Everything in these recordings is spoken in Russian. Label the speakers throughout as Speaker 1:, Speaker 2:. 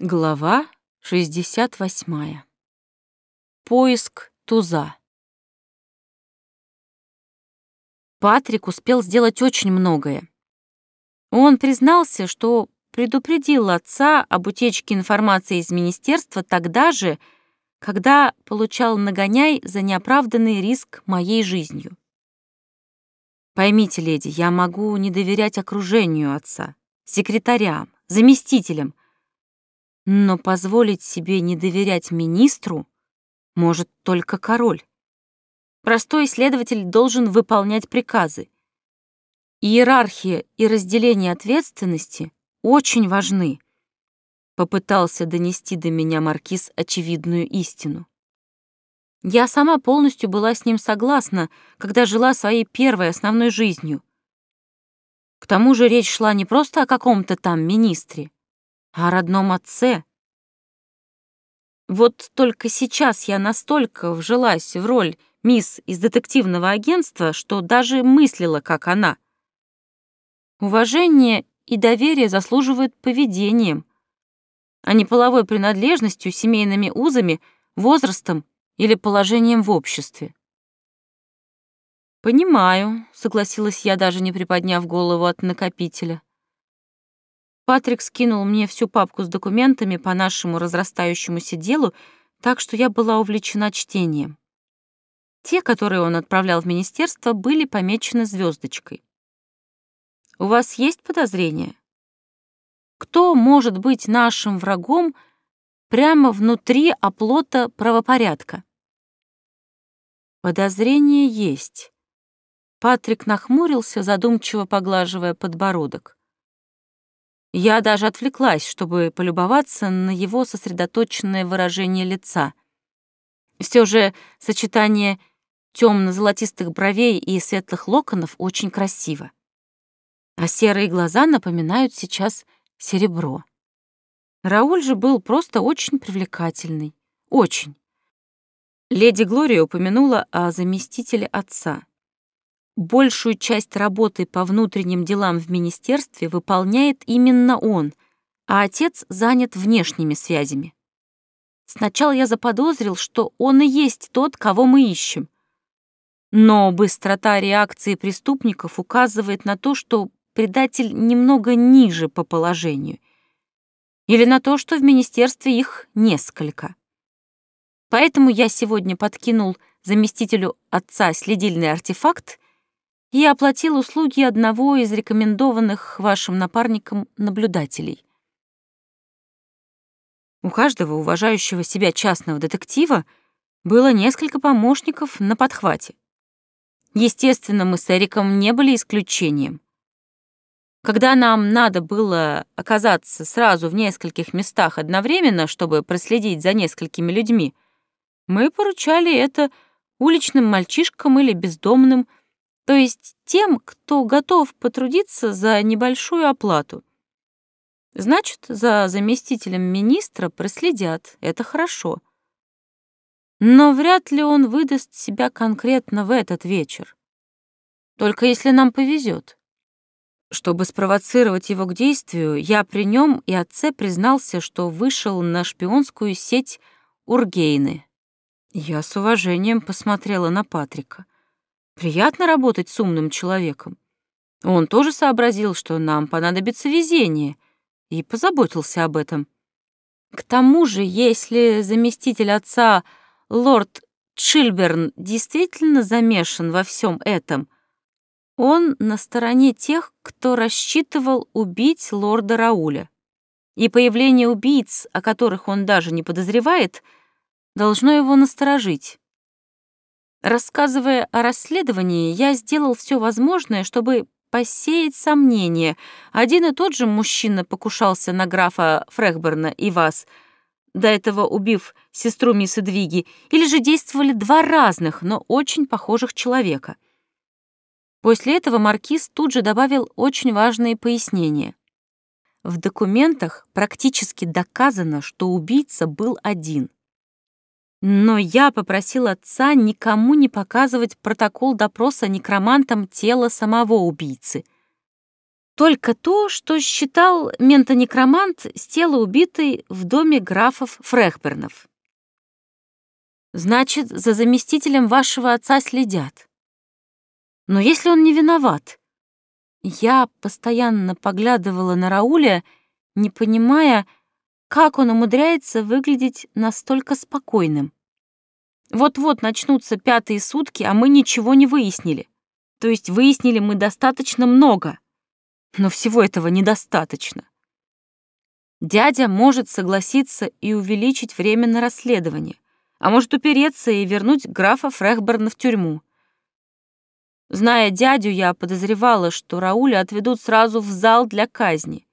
Speaker 1: Глава 68. Поиск туза. Патрик успел сделать очень многое. Он признался, что предупредил отца об утечке информации из министерства тогда же, когда получал нагоняй за неоправданный риск моей жизнью. Поймите, леди, я могу не доверять окружению отца, секретарям, заместителям, но позволить себе не доверять министру может только король. Простой исследователь должен выполнять приказы. Иерархия и разделение ответственности очень важны. Попытался донести до меня маркиз очевидную истину. Я сама полностью была с ним согласна, когда жила своей первой основной жизнью. К тому же речь шла не просто о каком-то там министре, о родном отце. Вот только сейчас я настолько вжилась в роль мисс из детективного агентства, что даже мыслила, как она. Уважение и доверие заслуживают поведением, а не половой принадлежностью, семейными узами, возрастом или положением в обществе. «Понимаю», — согласилась я, даже не приподняв голову от накопителя. Патрик скинул мне всю папку с документами по нашему разрастающемуся делу, так что я была увлечена чтением. Те, которые он отправлял в министерство, были помечены звездочкой. «У вас есть подозрения? Кто может быть нашим врагом прямо внутри оплота правопорядка?» Подозрение есть. Патрик нахмурился, задумчиво поглаживая подбородок. Я даже отвлеклась, чтобы полюбоваться на его сосредоточенное выражение лица. Все же сочетание темно-золотистых бровей и светлых локонов очень красиво. А серые глаза напоминают сейчас серебро. Рауль же был просто очень привлекательный. Очень. Леди Глория упомянула о заместителе отца. Большую часть работы по внутренним делам в министерстве выполняет именно он, а отец занят внешними связями. Сначала я заподозрил, что он и есть тот, кого мы ищем. Но быстрота реакции преступников указывает на то, что предатель немного ниже по положению. Или на то, что в министерстве их несколько. Поэтому я сегодня подкинул заместителю отца следильный артефакт и оплатил услуги одного из рекомендованных вашим напарником наблюдателей. У каждого уважающего себя частного детектива было несколько помощников на подхвате. Естественно, мы с Эриком не были исключением. Когда нам надо было оказаться сразу в нескольких местах одновременно, чтобы проследить за несколькими людьми, мы поручали это уличным мальчишкам или бездомным, то есть тем, кто готов потрудиться за небольшую оплату. Значит, за заместителем министра проследят, это хорошо. Но вряд ли он выдаст себя конкретно в этот вечер. Только если нам повезет. Чтобы спровоцировать его к действию, я при нем и отце признался, что вышел на шпионскую сеть Ургейны. Я с уважением посмотрела на Патрика. Приятно работать с умным человеком. Он тоже сообразил, что нам понадобится везение, и позаботился об этом. К тому же, если заместитель отца, лорд Чильберн, действительно замешан во всем этом, он на стороне тех, кто рассчитывал убить лорда Рауля. И появление убийц, о которых он даже не подозревает, должно его насторожить. Рассказывая о расследовании, я сделал все возможное, чтобы посеять сомнения. Один и тот же мужчина покушался на графа Фрехберна и вас, до этого убив сестру мисс Эдвиги, или же действовали два разных, но очень похожих человека. После этого маркиз тут же добавил очень важные пояснения. В документах практически доказано, что убийца был один — но я попросил отца никому не показывать протокол допроса некромантом тела самого убийцы. Только то, что считал ментонекромант с тела убитой в доме графов Фрехбернов. Значит, за заместителем вашего отца следят. Но если он не виноват? Я постоянно поглядывала на Рауля, не понимая, как он умудряется выглядеть настолько спокойным. Вот-вот начнутся пятые сутки, а мы ничего не выяснили. То есть выяснили мы достаточно много. Но всего этого недостаточно. Дядя может согласиться и увеличить время на расследование, а может упереться и вернуть графа Фрехберна в тюрьму. Зная дядю, я подозревала, что Рауля отведут сразу в зал для казни.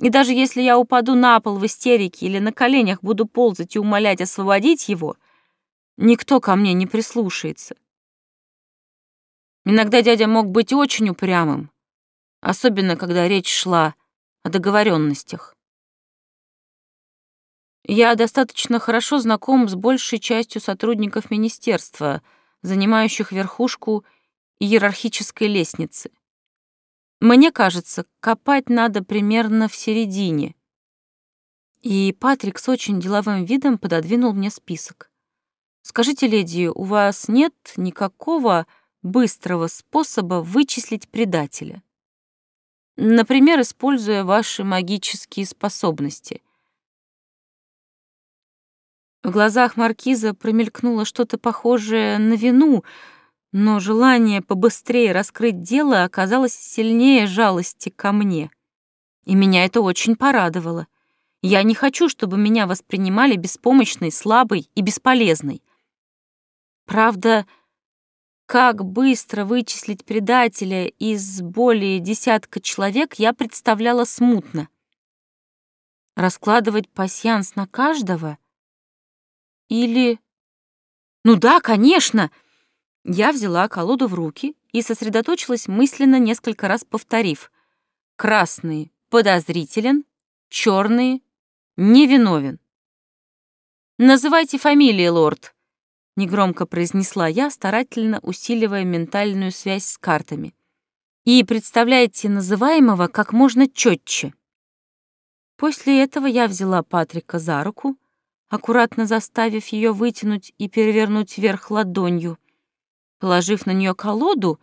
Speaker 1: И даже если я упаду на пол в истерике или на коленях буду ползать и умолять освободить его, никто ко мне не прислушается. Иногда дядя мог быть очень упрямым, особенно когда речь шла о договоренностях. Я достаточно хорошо знаком с большей частью сотрудников министерства, занимающих верхушку иерархической лестницы. Мне кажется, копать надо примерно в середине. И Патрик с очень деловым видом пододвинул мне список. «Скажите, леди, у вас нет никакого быстрого способа вычислить предателя? Например, используя ваши магические способности». В глазах маркиза промелькнуло что-то похожее на вину — но желание побыстрее раскрыть дело оказалось сильнее жалости ко мне. И меня это очень порадовало. Я не хочу, чтобы меня воспринимали беспомощной, слабой и бесполезной. Правда, как быстро вычислить предателя из более десятка человек, я представляла смутно. Раскладывать пасьянс на каждого? Или... Ну да, конечно! Я взяла колоду в руки и сосредоточилась мысленно, несколько раз повторив. Красный — подозрителен, черный — невиновен. «Называйте фамилии, лорд», — негромко произнесла я, старательно усиливая ментальную связь с картами. «И представляйте называемого как можно четче». После этого я взяла Патрика за руку, аккуратно заставив ее вытянуть и перевернуть вверх ладонью, Положив на нее колоду,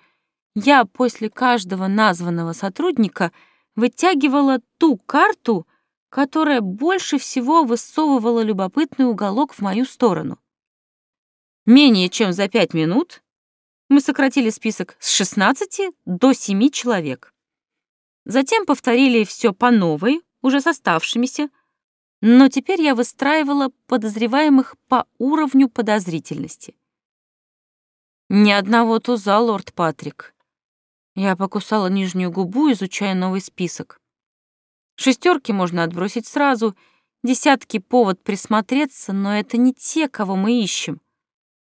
Speaker 1: я после каждого названного сотрудника вытягивала ту карту, которая больше всего высовывала любопытный уголок в мою сторону. Менее чем за пять минут мы сократили список с 16 до 7 человек. Затем повторили все по новой, уже с оставшимися, но теперь я выстраивала подозреваемых по уровню подозрительности. Ни одного туза, лорд Патрик. Я покусала нижнюю губу, изучая новый список. Шестерки можно отбросить сразу, десятки повод присмотреться, но это не те, кого мы ищем.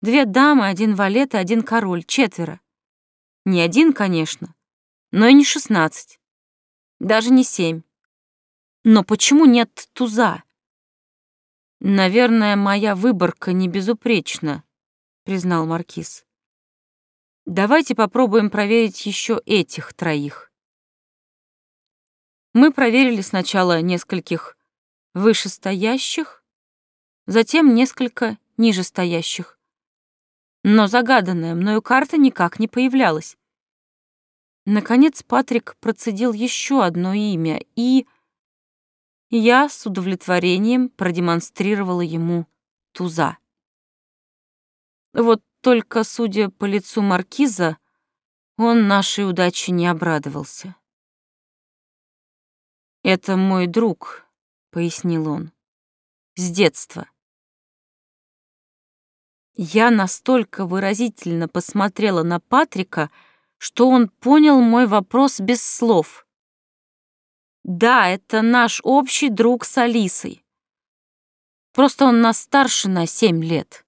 Speaker 1: Две дамы, один валет и один король, четверо. Не один, конечно, но и не шестнадцать. Даже не семь. Но почему нет туза? Наверное, моя выборка не безупречна, признал маркиз. Давайте попробуем проверить еще этих троих. Мы проверили сначала нескольких вышестоящих, затем несколько нижестоящих. Но загаданная мною карта никак не появлялась. Наконец Патрик процедил еще одно имя, и я с удовлетворением продемонстрировала ему туза. Вот только, судя по лицу маркиза, он нашей удаче не обрадовался. «Это мой друг», — пояснил он, — «с детства». Я настолько выразительно посмотрела на Патрика, что он понял мой вопрос без слов. «Да, это наш общий друг с Алисой. Просто он нас старше на семь лет».